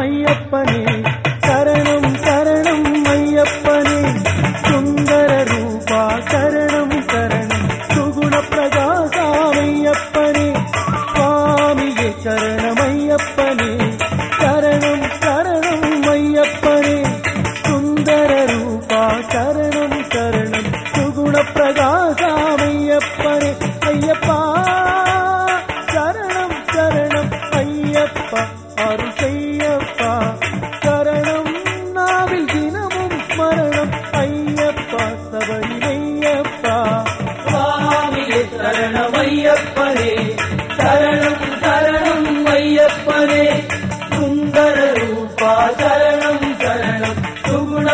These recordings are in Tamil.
ஐயப்பனே சரணம் சரணம் ஐயப்பனே. சுந்தர ரூபா சரணம் சரணம். சுகுண பிரகாசாமையப்பனே சுவாமியே சரணம் ஐயப்பனே. சரணம் சரணம் ஐயப்பனே. சுந்தர ரூபா சரணம் சரணம். சுகுண பிரகாசாமையப்பனே ஐயப்பா சரணம் ஐயப்பனே சரணம் சரணம் ஐயப்பனே சுந்தர ரூபா சரணம் சரணம் சுகுண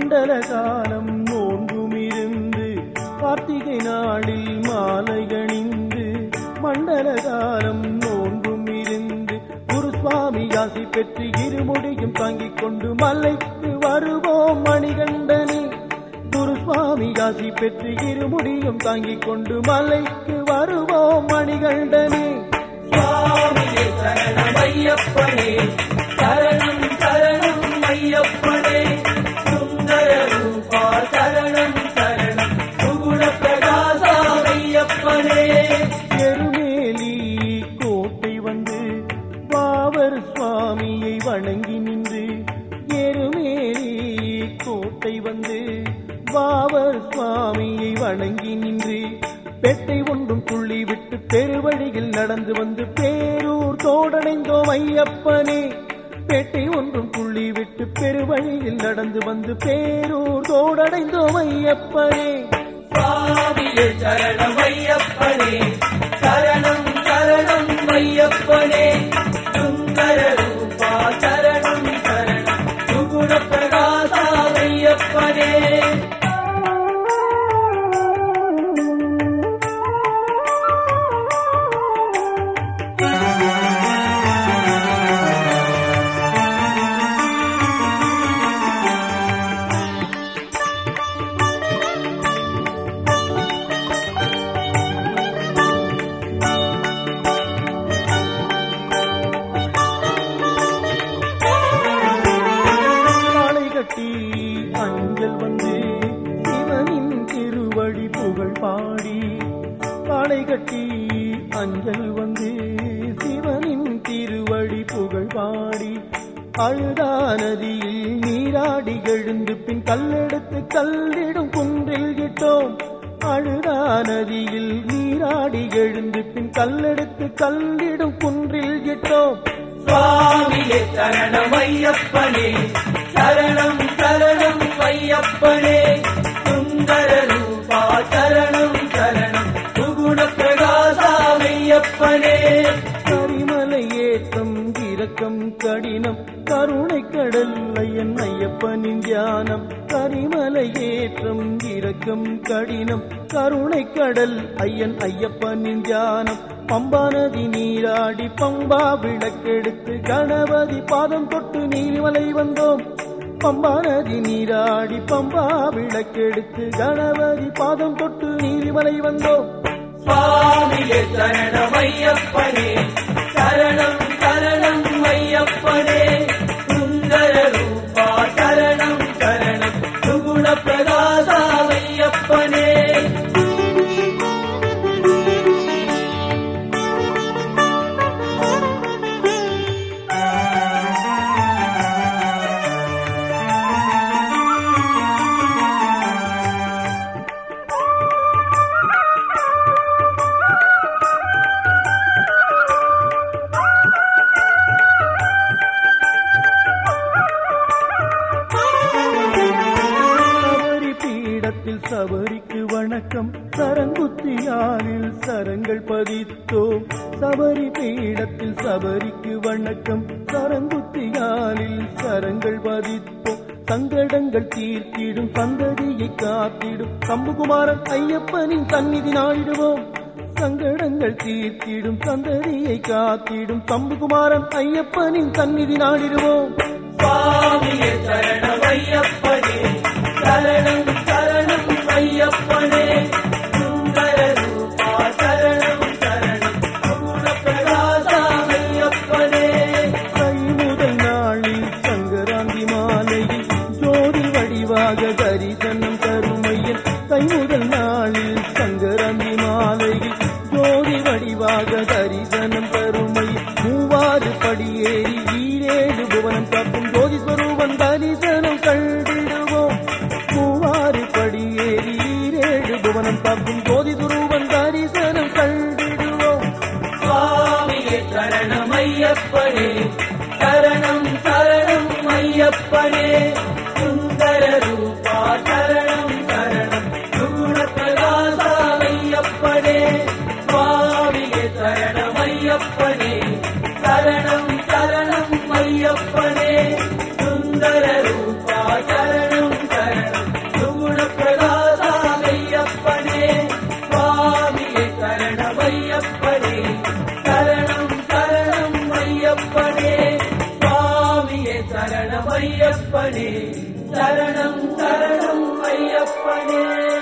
மண்டல காலம் நோன்பும் கார்த்திகை நாளில் மாலை கணிந்து மண்டல காலம் நோன்பும் இருந்து குரு சுவாமி ஆசி பெற்று இருமுடியும் தாங்கிக் கொண்டு மலைக்கு வருவோம் மணிகண்டனே. குரு சுவாமி ஆசி பெற்று இருமுடியும் தாங்கிக் கொண்டு மலைக்கு வருவோம் மணிகண்டனே. சுவாமியே சரணமையப்பனே சுவாமியை வணங்கி நின்று எருமேலி கோட்டை வந்து பாவர் சுவாமியை வணங்கி நின்று பெட்டை ஒன்றும் புள்ளி விட்டு பெருவழியில் நடந்து வந்து பேரூர் தோடடைந்தோம் ஐயப்பனே. பேட்டை ஒன்றும் புள்ளி விட்டு பெருவழியில் நடந்து வந்து பேரூர் தோடடைந்தோம் ஐயப்பனே. சுவாமியே சரணம் ஐயப்பனே. மாலை கட்டி அஞ்சல் வந்து சிவனின் திருவழி புகழ் பாடி அழுதா நதியில் நீராடி எழுந்து பின் கல்லெடுத்து கல்லிடும் குன்றில் இட்டோம். அழுதா நதியில் நீராடி எழுந்து பின் கல்லெடுத்து கல்லிடும் குன்றில் இட்டோம். சுவாமியே சரணம் ஐயப்பனே சரணம் சரணம் ஐயப்பனே சுந்தரரும் தியானம் கரிமலை ஏற்றம் இறக்கம் கடினம் கருணை கடல் ஐயன் ஐயப்பனின் தியானம். பம்பா நதி நீராடி பம்பா விளக்கெடுத்து கணபதி பாதம் தொட்டு நீர்மலை வந்தோம். பம்பா நதி நீராடி பம்பா விளக்கெடுத்து கணபதி பாதம் தொட்டு நீர்மலை வந்தோம். சுவாமியே சரணம் ஐயப்பனே சரணம் சரணம் ஐயப்பனே சுந்தர சுகுண சபரிக்கு வணக்கம். சரங்குத்தியாரில் சரங்கள் பதித்தோம். சபரி பீடத்தில் சபரிக்கு வணக்கம். சரங்குத்தியாரில் சரங்கள் பதித்தோம். சங்கடங்கள் தீர்த்திடும் சந்ததியை காத்திடும். சம்புகுமாரன் ஐயப்பனின் சந்நிதி நாடிடுவோம். சங்கடங்கள் தீர்த்திடும் சந்ததியை காத்திடும். சம்புகுமாரன் ஐயப்பனின் சந்நிதி நாடிடுவோம். சுவாமியே சரணம். ஆறு படியேறி ஈரேழு புவனம் காக்கும் ஜோதி ஸ்வரூபன் தரிசனம் கண்டிடுவோம். மூவாறு படியேறி ஈரேழு புவனம் காக்கும் ஜோதி துருவன் தரிசனம் கண்டிடுவோம். சுவாமியே சரணம் ஐயப்பனே சரணம் சரணம் ஐயப்பனே. ஐயப்பனே சரணம் சரணம் ஐயப்பனே. சுவாமியே சரணம் ஐயப்பனே சரணம் சரணம் ஐயப்பனே.